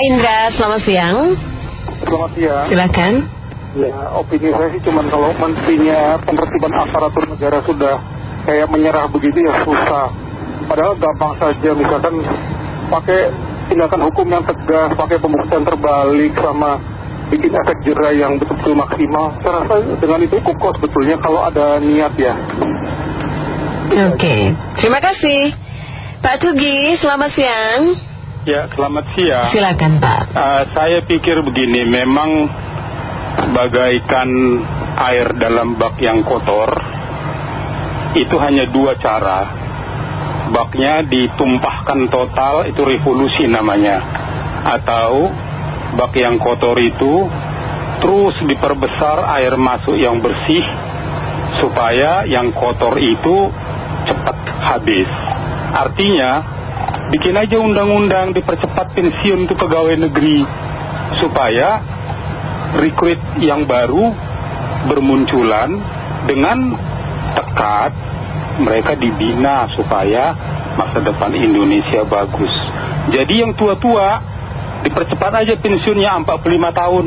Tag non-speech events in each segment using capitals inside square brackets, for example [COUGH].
Pak Indra, selamat siang. Selamat siang. Silakan. Ya, opini saya sih cuman kalau menterinya penertiban aparatur negara sudah kayak menyerah begitu ya susah. Padahal gampang saja misalkan pakai tindakan hukum yang tegas, pakai pembuktian terbalik sama bikin efek jerah yang betul-betul maksimal. Saya rasa dengan itu cukup sebetulnya kalau ada niat ya. Oke, terima kasih. Pak Tugi, selamat siang. Ya, selamat siang. Silakan Pak. Uh, saya pikir begini, memang bagaikan air dalam bak yang kotor, itu hanya dua cara. Baknya ditumpahkan total, itu revolusi namanya. Atau bak yang kotor itu terus diperbesar air masuk yang bersih, supaya yang kotor itu cepat habis. Artinya, bikin aja undang-undang dipercepat pensiun untuk pegawai negeri supaya rekrut yang baru bermunculan dengan tekat mereka dibina supaya masa depan Indonesia bagus. Jadi yang tua-tua dipercepat aja pensiunnya 45 tahun.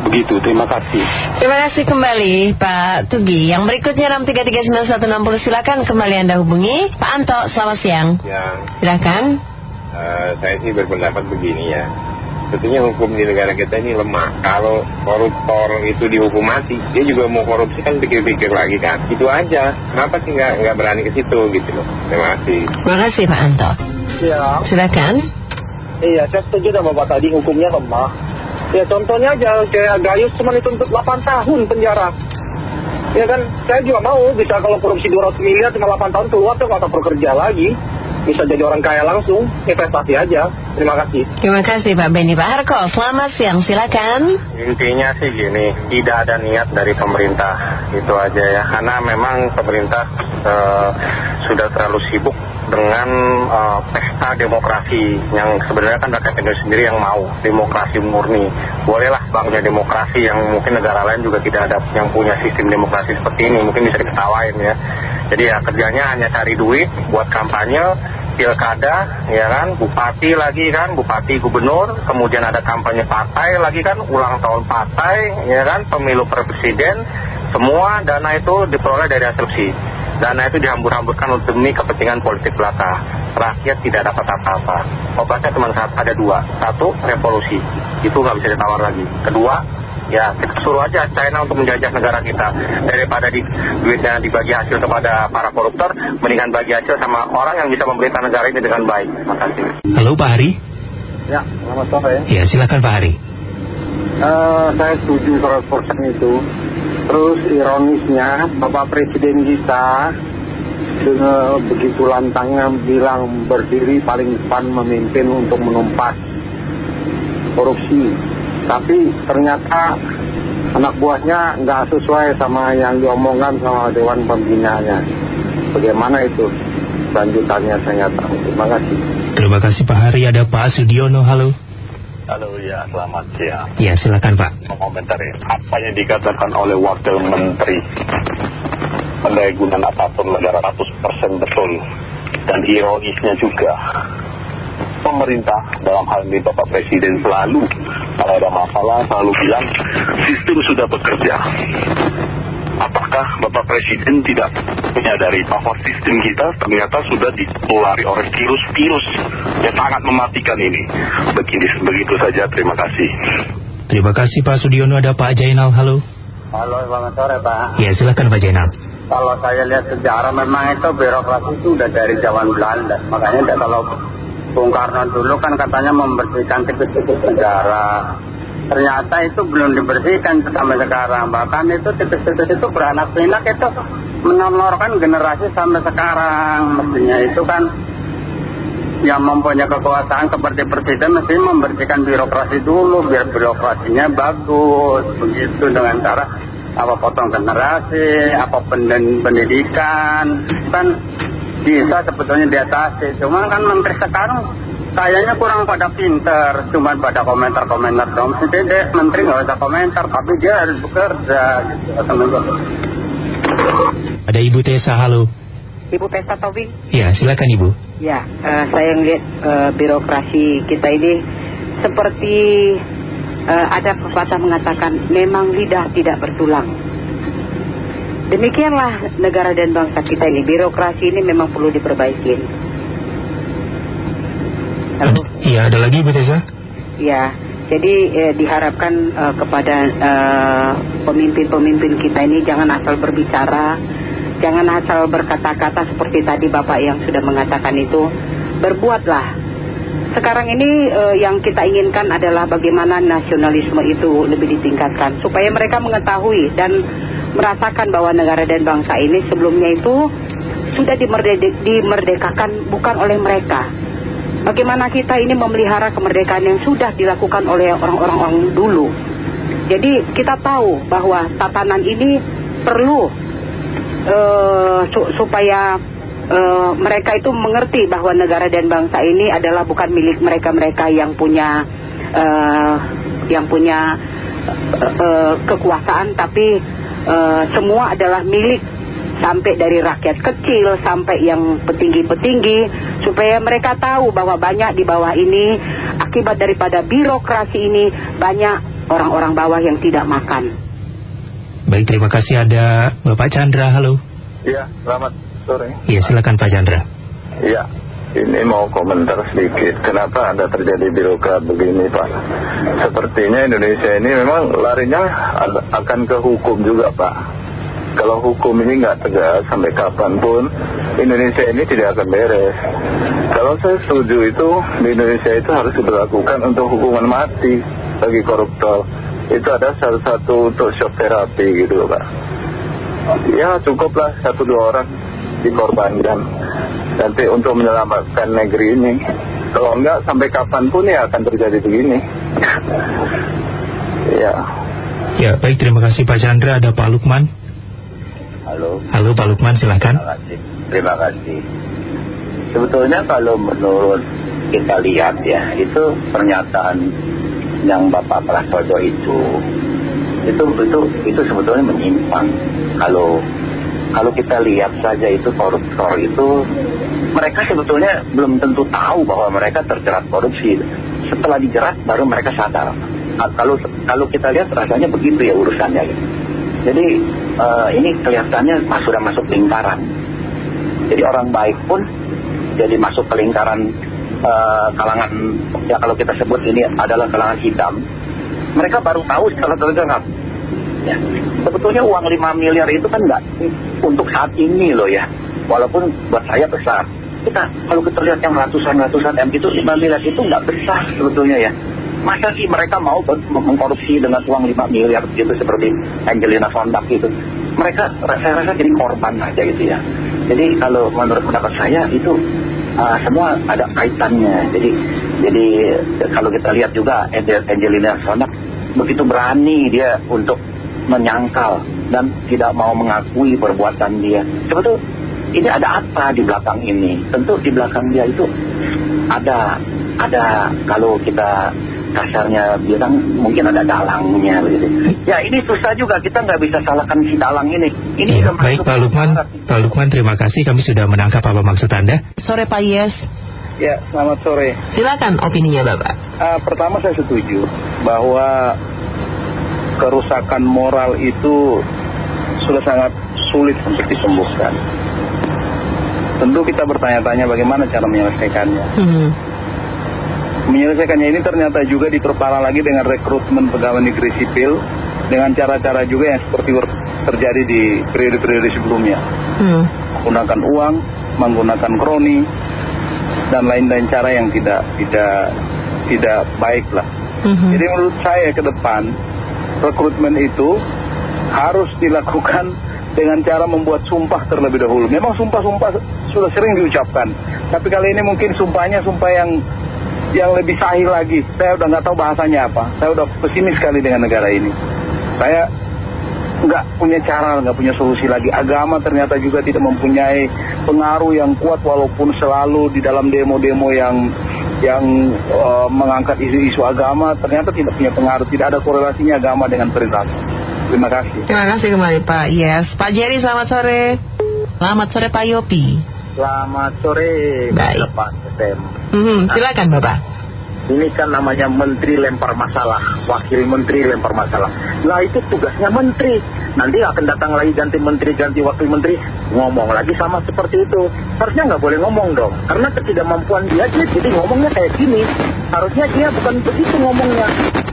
Begitu, terima kasih. Terima kasih kembali Pak Tugi. Yang berikutnya 6339160 silakan kembali Anda hubungi. Pak Anto, selamat siang. Ya, Silakan. eh, saya sih berpendapat begini ya. Sebetulnya hukum di negara kita ini lemah. Kalau koruptor itu dihukum mati, dia juga mau korupsi kan pikir-pikir lagi kan. Itu aja. Kenapa sih nggak nggak berani ke situ gitu loh. Terima kasih. Terima kasih Pak Anto. Ya, Silakan. iya saya setuju sama Bapak tadi hukumnya lemah. Ya contohnya aja kayak Gayus cuma dituntut 8 tahun penjara. Ya kan, saya juga mau bisa kalau korupsi 200 miliar cuma 8 tahun keluar tuh nggak usah bekerja lagi. Bisa jadi orang kaya langsung, investasi aja. Terima kasih. Terima kasih Pak Benny. Pak Harko, selamat siang. Silakan. Intinya sih gini, tidak ada niat dari pemerintah. Itu aja ya. Karena memang pemerintah eh, sudah terlalu sibuk dengan eh, pesta demokrasi yang sebenarnya kan rakyat Indonesia sendiri yang mau demokrasi murni. Bolehlah bangga demokrasi yang mungkin negara lain juga tidak ada yang punya sistem demokrasi seperti ini. Mungkin bisa diketawain ya. Jadi ya kerjanya hanya cari duit buat kampanye, pilkada, ya kan, bupati lagi kan, bupati gubernur, kemudian ada kampanye partai lagi kan, ulang tahun partai, ya kan, pemilu presiden, semua dana itu diperoleh dari bersih. Dana itu dihambur-hamburkan untuk demi kepentingan politik belaka. Rakyat tidak dapat apa-apa. Obatnya cuma ada dua. Satu, revolusi. Itu nggak bisa ditawar lagi. Kedua, ya kita suruh aja China untuk menjajah negara kita daripada di, duitnya dibagi hasil kepada para koruptor mendingan bagi hasil sama orang yang bisa memerintah negara ini dengan baik terima kasih Halo Pak Hari. Ya, selamat sore. Ya silakan Pak Hari. Eh, saya setuju 100% itu. Terus ironisnya Bapak Presiden kita dengan begitu lantangnya bilang berdiri paling depan memimpin untuk menumpas korupsi. Tapi ternyata anak buahnya nggak sesuai sama yang diomongkan sama Dewan Pembinanya. Bagaimana itu lanjutannya saya nggak tahu. Terima kasih. Terima kasih Pak Hari. Ada Pak Sudiono. Halo. Halo ya, selamat siang. Ya silakan Pak. Mengomentari apa yang dikatakan oleh Wakil Menteri pendaya gunaan apa pun negara 100% betul. Dan ironisnya juga, pemerintah dalam hal ini Bapak Presiden selalu kalau ada masalah selalu bilang sistem sudah bekerja. Apakah Bapak Presiden tidak menyadari bahwa sistem kita ternyata sudah ditulari oleh virus-virus yang sangat mematikan ini? Begini, begitu saja, terima kasih. Terima kasih Pak Sudiono. Ada Pak Jainal. Halo. Halo, selamat sore Pak. Ya silakan Pak Jainal. Kalau saya lihat sejarah memang itu birokrasi itu udah dari zaman Belanda. Makanya kalau Bung Karno dulu kan katanya membersihkan tikus-tikus negara. Ternyata itu belum dibersihkan sampai sekarang. Bahkan itu tikus-tikus itu beranak pinak itu menonorkan generasi sampai sekarang. Mestinya itu kan yang mempunyai kekuasaan seperti presiden mesti membersihkan birokrasi dulu biar birokrasinya bagus begitu dengan cara apa potong generasi, apa pendidikan, kan bisa sebetulnya diatasi. Cuma kan menteri sekarang kayaknya kurang pada pinter, cuma pada komentar-komentar dong. Deh, menteri nggak usah komentar, tapi dia harus bekerja. Gitu. Ada Ibu Tessa. Halo. Ibu Tessa Tobing. Ya silakan Ibu. Ya, eh, saya ngeliat eh, birokrasi kita ini seperti uh, ada pepatah mengatakan memang lidah tidak bertulang. Demikianlah negara dan bangsa kita ini. Birokrasi ini memang perlu diperbaiki. Iya, ada lagi Bu Tessa? Ya, jadi eh, diharapkan eh, kepada pemimpin-pemimpin eh, kita ini jangan asal berbicara, jangan asal berkata-kata seperti tadi Bapak yang sudah mengatakan itu. Berbuatlah sekarang ini uh, yang kita inginkan adalah bagaimana nasionalisme itu lebih ditingkatkan supaya mereka mengetahui dan merasakan bahwa negara dan bangsa ini sebelumnya itu sudah dimerdek dimerdekakan bukan oleh mereka. Bagaimana kita ini memelihara kemerdekaan yang sudah dilakukan oleh orang-orang dulu. Jadi kita tahu bahwa tatanan ini perlu uh, su supaya uh, mereka itu mengerti bahwa negara dan bangsa ini adalah bukan milik mereka-mereka yang punya uh, yang punya kekuasaan tapi semua adalah milik sampai dari rakyat kecil sampai yang petinggi-petinggi supaya mereka tahu bahwa banyak di bawah ini akibat daripada birokrasi ini banyak orang-orang bawah yang tidak makan. Baik, terima kasih ada Bapak Chandra. Halo. Iya, selamat sore. Iya, silakan Pak Chandra. Iya, ini mau komentar sedikit. Kenapa ada terjadi birokrat begini, Pak? Sepertinya Indonesia ini memang larinya akan ke hukum juga, Pak. Kalau hukum ini nggak tegas sampai kapan pun, Indonesia ini tidak akan beres. Kalau saya setuju itu, di Indonesia itu harus diberlakukan untuk hukuman mati bagi koruptor. Itu ada salah satu untuk shock terapi gitu Pak. Ya cukuplah satu dua orang dikorbankan nanti untuk menyelamatkan negeri ini kalau enggak sampai kapan pun ya akan terjadi begini [LAUGHS] ya ya baik terima kasih Pak Chandra ada Pak Lukman halo. Halo Pak Lukman silahkan terima kasih. Terima kasih. Sebetulnya kalau menurut kita lihat ya itu pernyataan yang Bapak Prasojo itu itu itu itu sebetulnya menyimpang. Kalau kalau kita lihat saja itu koruptor itu mereka sebetulnya belum tentu tahu bahwa mereka terjerat korupsi. Setelah dijerat baru mereka sadar. Kalau kalau kita lihat rasanya begitu ya urusannya. Gitu. jadi uh, ini kelihatannya sudah masuk lingkaran jadi orang baik pun jadi masuk ke lingkaran uh, kalangan ya kalau kita sebut ini adalah kalangan hitam mereka baru tahu setelah terjerat ya. Sebetulnya uang 5 miliar itu kan enggak untuk saat ini loh ya. Walaupun buat saya besar. Kita kalau kita lihat yang ratusan-ratusan M itu 5 miliar itu enggak besar sebetulnya ya. Masa sih mereka mau mengkorupsi dengan uang 5 miliar gitu seperti Angelina Sondak gitu. Mereka saya rasa jadi korban aja gitu ya. Jadi kalau menurut pendapat saya itu uh, semua ada kaitannya. Jadi jadi kalau kita lihat juga Angelina Sondak begitu berani dia untuk menyangkal dan tidak mau mengakui perbuatan dia. Sebetulnya ini ada apa di belakang ini? Tentu di belakang dia itu ada ada kalau kita kasarnya bilang mungkin ada dalangnya begitu. Ya ini susah juga kita nggak bisa salahkan si dalang ini. Ini ya, baik Pak Lukman, Pak Lukman terima kasih kami sudah menangkap apa maksud Anda. Sore Pak Yes. Ya, selamat sore. Silakan opininya Bapak. Uh, pertama saya setuju bahwa kerusakan moral itu sudah sangat sulit untuk disembuhkan. Tentu kita bertanya-tanya bagaimana cara menyelesaikannya. Hmm. Menyelesaikannya ini ternyata juga diperparah lagi dengan rekrutmen pegawai negeri sipil dengan cara-cara juga yang seperti terjadi di periode-periode sebelumnya. Hmm. Menggunakan uang, menggunakan kroni, dan lain-lain cara yang tidak tidak tidak baik lah. Hmm. Jadi menurut saya ke depan rekrutmen itu harus dilakukan dengan cara membuat sumpah terlebih dahulu. Memang sumpah-sumpah sudah sering diucapkan, tapi kali ini mungkin sumpahnya sumpah yang yang lebih sahih lagi. Saya udah nggak tahu bahasanya apa. Saya udah pesimis sekali dengan negara ini. Saya nggak punya cara, nggak punya solusi lagi. Agama ternyata juga tidak mempunyai pengaruh yang kuat walaupun selalu di dalam demo-demo yang yang uh, mengangkat isu-isu agama ternyata tidak punya pengaruh, tidak ada korelasinya agama dengan perilaku. Terima kasih. Terima kasih kembali Pak. Yes, Pak Jerry selamat sore. Selamat sore Pak Yopi. Selamat sore Baik. Pak -hmm. Silakan Bapak. Ini kan namanya menteri lempar masalah, wakil menteri lempar masalah. Lah itu tugasnya menteri. Nanti akan datang lagi ganti menteri, ganti wakil menteri, ngomong lagi sama seperti itu. Harusnya nggak boleh ngomong dong, karena ketidakmampuan dia aja jadi ngomongnya kayak gini. Harusnya dia bukan begitu ngomongnya.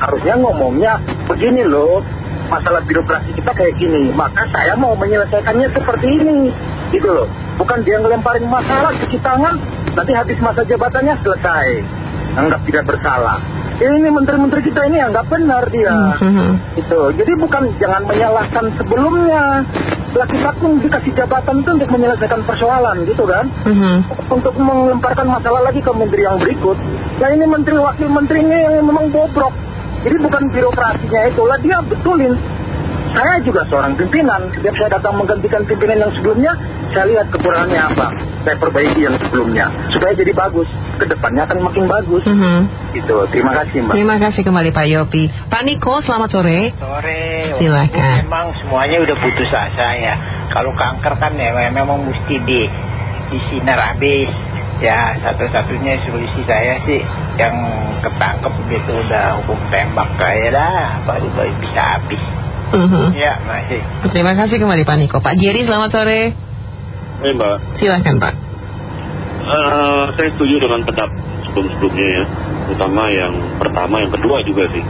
Harusnya ngomongnya begini loh, masalah birokrasi kita kayak gini. Maka saya mau menyelesaikannya seperti ini. Gitu loh. Bukan dia ngelemparin masalah cuci tangan, nanti habis masa jabatannya selesai. Anggap tidak bersalah. Ini menteri-menteri kita ini anggap benar dia. Itu. Jadi bukan jangan menyalahkan sebelumnya. Lah kita pun dikasih jabatan itu untuk menyelesaikan persoalan gitu kan. Untuk melemparkan masalah lagi ke menteri yang berikut. Nah ini menteri wakil menteri ini yang memang bobrok. Jadi bukan birokrasinya itu lah dia betulin. Saya juga seorang pimpinan. Setiap saya datang menggantikan pimpinan yang sebelumnya, saya lihat kekurangannya apa. Saya perbaiki yang sebelumnya. Supaya jadi bagus. Ke depannya akan makin bagus. Gitu. Terima kasih Mbak. Terima kasih kembali Pak Yopi. Pak Niko, selamat sore. Sore. Silakan. Memang semuanya udah putus asa ya. Kalau kanker kan ya memang mesti di disinar habis. Ya satu-satunya solusi saya sih yang ketangkep gitu udah hukum tembak kayak dah baru baru bisa habis. Mhm. Ya masih. Terima kasih kembali Pak Niko. Pak Jerry, selamat sore. Hai Mbak, Silakan Pak. Eh, saya setuju dengan pendapat sebelum-sebelumnya ya, terutama yang pertama, yang kedua juga sih.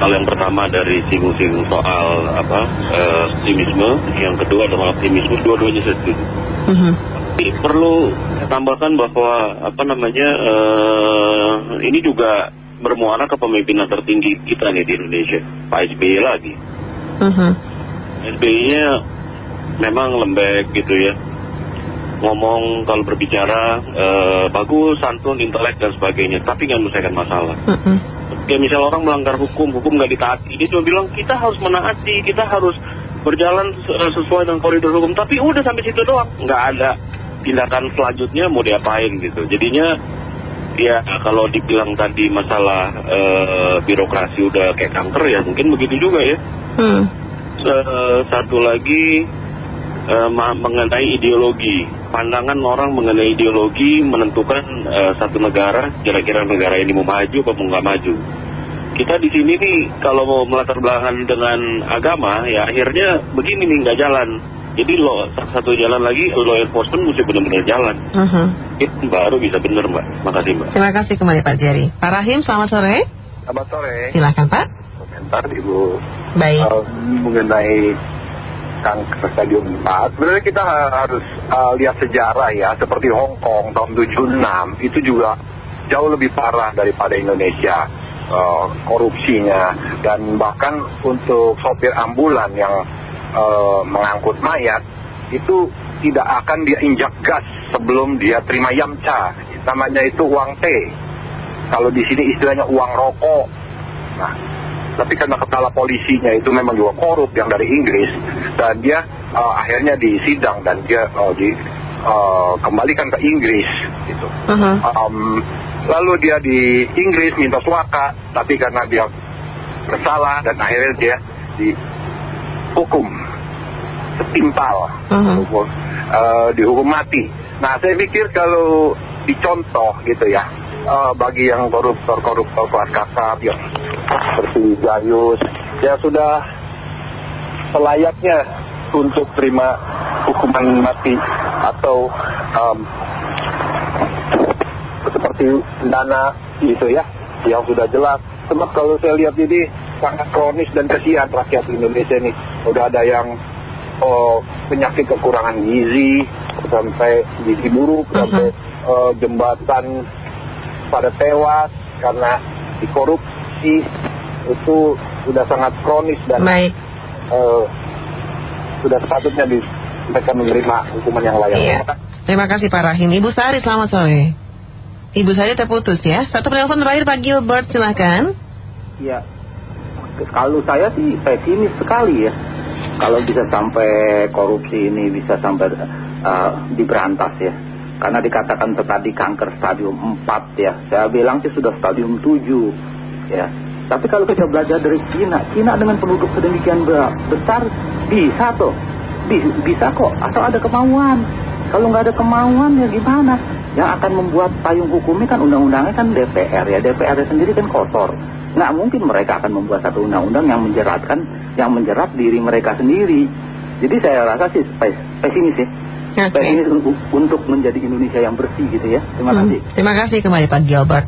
Kalau yang pertama dari singgung-singgung soal apa eh, optimisme, yang kedua adalah optimisme, dua-duanya saya setuju. Tapi perlu tambahkan bahwa apa namanya eh, ini juga bermuara ke pemimpinan tertinggi kita nih di Indonesia, Pak SBY lagi. Mhm. SBY-nya memang lembek gitu ya. Ngomong kalau berbicara eh, bagus, santun, intelek dan sebagainya, tapi nggak menyelesaikan masalah. Mhm. Kayak misalnya orang melanggar hukum, hukum nggak ditaati, dia cuma bilang kita harus menaati, kita harus berjalan eh, sesuai dengan koridor hukum. Tapi udah sampai situ doang, nggak ada tindakan selanjutnya mau diapain gitu. Jadinya ya kalau dibilang tadi masalah eh, birokrasi udah kayak kanker ya mungkin begitu juga ya. Hmm. Se- satu lagi mengenai ideologi. Pandangan orang mengenai ideologi menentukan eh, satu negara, kira-kira negara ini mau maju apa mau nggak maju. Kita di sini nih kalau mau melatar belakangan dengan agama, ya akhirnya begini nih nggak jalan. Jadi lo satu jalan lagi law enforcement mesti benar-benar jalan. Mhm. Itu baru bisa benar mbak. Makasih mbak. Terima kasih kembali Pak Jerry. Pak Rahim, selamat sore. Selamat sore. Silakan Pak. Komentar Ibu Baik. eh, mengenai kanker stadium 4. Sebenarnya kita ha- harus lihat sejarah ya, seperti Hong Kong tahun 76 itu juga jauh lebih parah daripada Indonesia eh, korupsinya dan bahkan untuk sopir ambulan yang eh, mengangkut mayat itu tidak akan dia injak gas sebelum dia terima yamca. Namanya itu uang T. Kalau di sini istilahnya uang rokok. Nah, tapi karena kepala polisinya itu memang juga korup yang dari Inggris dan dia eh, akhirnya disidang dan dia eh, dikembalikan ke Inggris gitu. Mhm. Um, lalu dia di Inggris minta suaka tapi karena dia bersalah dan akhirnya dia dihukum setimpal Mhm. hukum, eh, dihukum mati. Nah saya pikir kalau dicontoh gitu ya eh, bagi yang koruptor-koruptor kelas kakap yang seperti Gayus ya sudah selayaknya untuk terima hukuman mati atau em, seperti dana gitu ya yang sudah jelas. Sebab kalau saya lihat ini sangat kronis dan kesian rakyat Indonesia ini. Udah ada yang oh, penyakit kekurangan gizi sampai gizi buruk sampai eh, jembatan pada tewas karena dikorupsi. Itu sudah sangat kronis dan Baik. Eh, sudah sepatutnya di, mereka menerima hukuman yang layak. Iya. Terima kasih Pak Rahim. Ibu Sari, selamat sore. Ibu Sari terputus ya. Satu penelpon terakhir Pak Gilbert, silakan. Ya, kalau saya sih pesimis sekali ya. Kalau bisa sampai korupsi ini bisa sampai eh, diberantas ya. Karena dikatakan tadi kanker stadium 4 ya. Saya bilang sih sudah stadium 7 ya. Tapi kalau kita belajar dari Cina, Cina dengan penduduk sedemikian be- besar bisa tuh. Bi- Bisa kok, asal ada kemauan. Kalau nggak ada kemauan ya gimana? Yang akan membuat payung hukumnya kan undang-undangnya kan DPR ya. DPR sendiri kan kotor. Nggak mungkin mereka akan membuat satu undang-undang yang menjeratkan, yang menjerat diri mereka sendiri. Jadi saya rasa sih pesimis ya. Okay. Pesimis untuk menjadi Indonesia yang bersih gitu ya. Terima Hmm. kasih. Terima kasih kembali Pak Gilbert.